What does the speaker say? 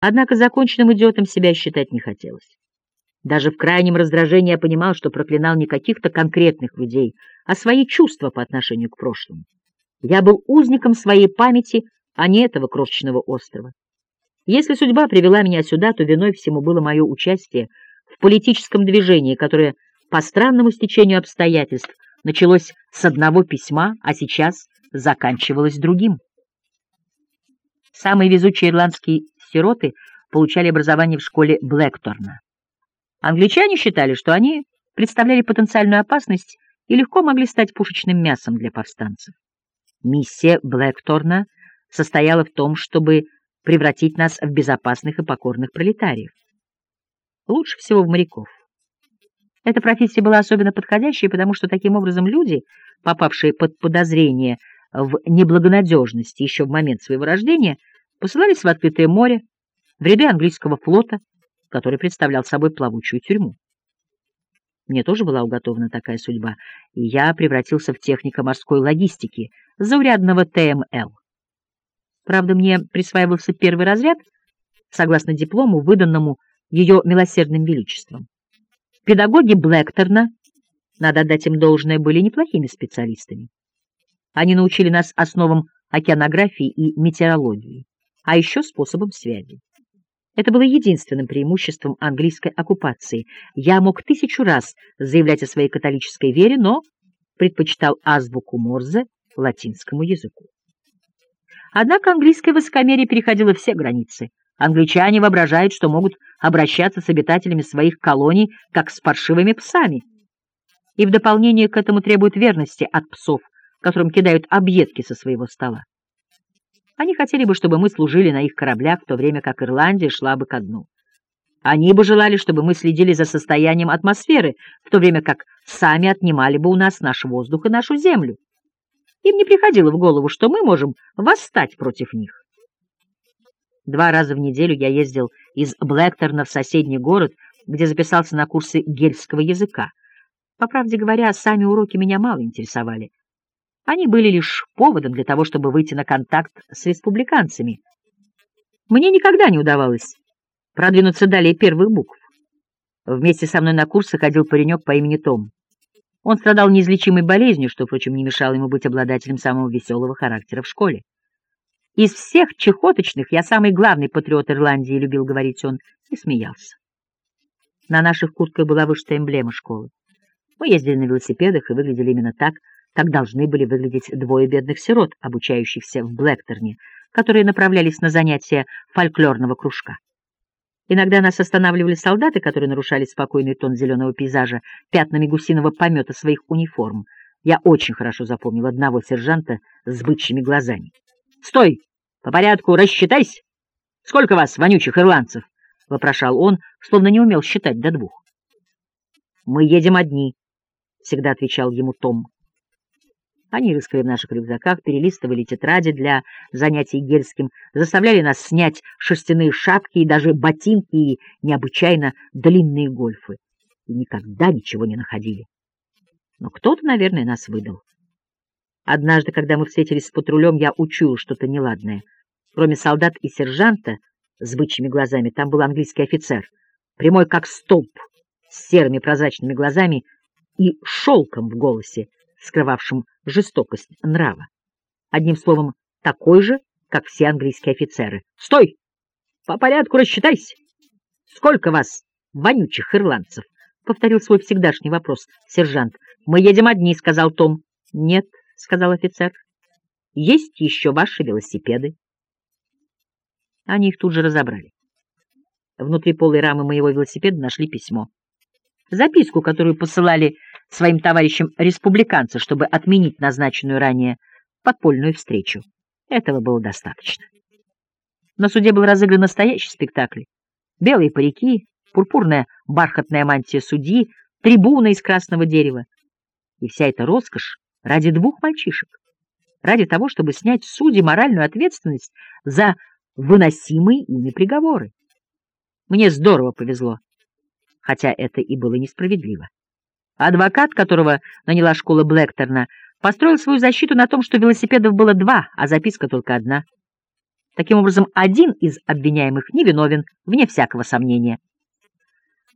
Однако законченным идиотом себя считать не хотелось. Даже в крайнем раздражении я понимал, что проклинал не каких-то конкретных людей, а свои чувства по отношению к прошлому. Я был узником своей памяти, а не этого крошечного острова. Если судьба привела меня сюда, то виной всему было мое участие в политическом движении, которое по странному стечению обстоятельств началось с одного письма, а сейчас заканчивалось другим. Самые везучие ирландские сироты получали образование в школе Блэкторна. Англичане считали, что они представляли потенциальную опасность и легко могли стать пушечным мясом для повстанцев. Миссия Блэкторна состояла в том, чтобы превратить нас в безопасных и покорных пролетариев. Лучше всего в моряков. Эта профессия была особенно подходящей, потому что таким образом люди, попавшие под подозрение в неблагонадежности еще в момент своего рождения, посылались в открытое море, в ряды английского флота, который представлял собой плавучую тюрьму. Мне тоже была уготована такая судьба, и я превратился в техника морской логистики, заурядного ТМЛ. Правда, мне присваивался первый разряд, согласно диплому, выданному ее милосердным величеством. Педагоги Блэкторна, надо отдать им должное, были неплохими специалистами. Они научили нас основам океанографии и метеорологии, а еще способам связи. Это было единственным преимуществом английской оккупации. Я мог тысячу раз заявлять о своей католической вере, но предпочитал азбуку Морзе латинскому языку. Однако английское высокомерие переходило все границы. Англичане воображают, что могут обращаться с обитателями своих колоний, как с паршивыми псами. И в дополнение к этому требуют верности от псов, которым кидают объедки со своего стола. Они хотели бы, чтобы мы служили на их кораблях, в то время как Ирландия шла бы ко дну. Они бы желали, чтобы мы следили за состоянием атмосферы, в то время как сами отнимали бы у нас наш воздух и нашу землю. Им не приходило в голову, что мы можем восстать против них. Два раза в неделю я ездил из Блэкторна в соседний город, где записался на курсы гельского языка. По правде говоря, сами уроки меня мало интересовали. Они были лишь поводом для того, чтобы выйти на контакт с республиканцами. Мне никогда не удавалось продвинуться далее первых букв. Вместе со мной на курсы ходил паренек по имени Том. Он страдал неизлечимой болезнью, что, впрочем, не мешало ему быть обладателем самого веселого характера в школе. «Из всех чехоточных я самый главный патриот Ирландии», — любил говорить он, и смеялся. На наших куртках была вышитая эмблема школы. Мы ездили на велосипедах и выглядели именно так, как должны были выглядеть двое бедных сирот, обучающихся в Блэкторне, которые направлялись на занятия фольклорного кружка. Иногда нас останавливали солдаты, которые нарушали спокойный тон зеленого пейзажа пятнами гусиного помета своих униформ. Я очень хорошо запомнил одного сержанта с бычьими глазами. — Стой! По порядку рассчитайся! Сколько вас, вонючих ирландцев? — вопрошал он, словно не умел считать до двух. — Мы едем одни, — всегда отвечал ему Том. Они рыскали в наших рюкзаках, перелистывали тетради для занятий гельским, заставляли нас снять шерстяные шапки и даже ботинки и необычайно длинные гольфы. И никогда ничего не находили. Но кто-то, наверное, нас выдал. Однажды, когда мы встретились с патрулем, я учуял что-то неладное. Кроме солдат и сержанта с бычьими глазами, там был английский офицер, прямой как столб, с серыми прозрачными глазами и шелком в голосе, скрывавшим жестокость нрава. Одним словом, такой же, как все английские офицеры. «Стой! По порядку рассчитайся! Сколько вас, вонючих ирландцев?» — повторил свой всегдашний вопрос сержант. «Мы едем одни», — сказал Том. «Нет», — сказал офицер. «Есть еще ваши велосипеды». Они их тут же разобрали. Внутри полой рамы моего велосипеда нашли письмо. Записку, которую посылали своим товарищам-республиканцы, чтобы отменить назначенную ранее подпольную встречу. Этого было достаточно. На суде был разыгран настоящий спектакль. Белые парики, пурпурная бархатная мантия судьи, трибуна из красного дерева. И вся эта роскошь ради двух мальчишек. Ради того, чтобы снять с судей моральную ответственность за выносимые ими приговоры. Мне здорово повезло, хотя это и было несправедливо. Адвокат, которого наняла школа Блэкторна, построил свою защиту на том, что велосипедов было два, а записка только одна. Таким образом, один из обвиняемых невиновен, вне всякого сомнения.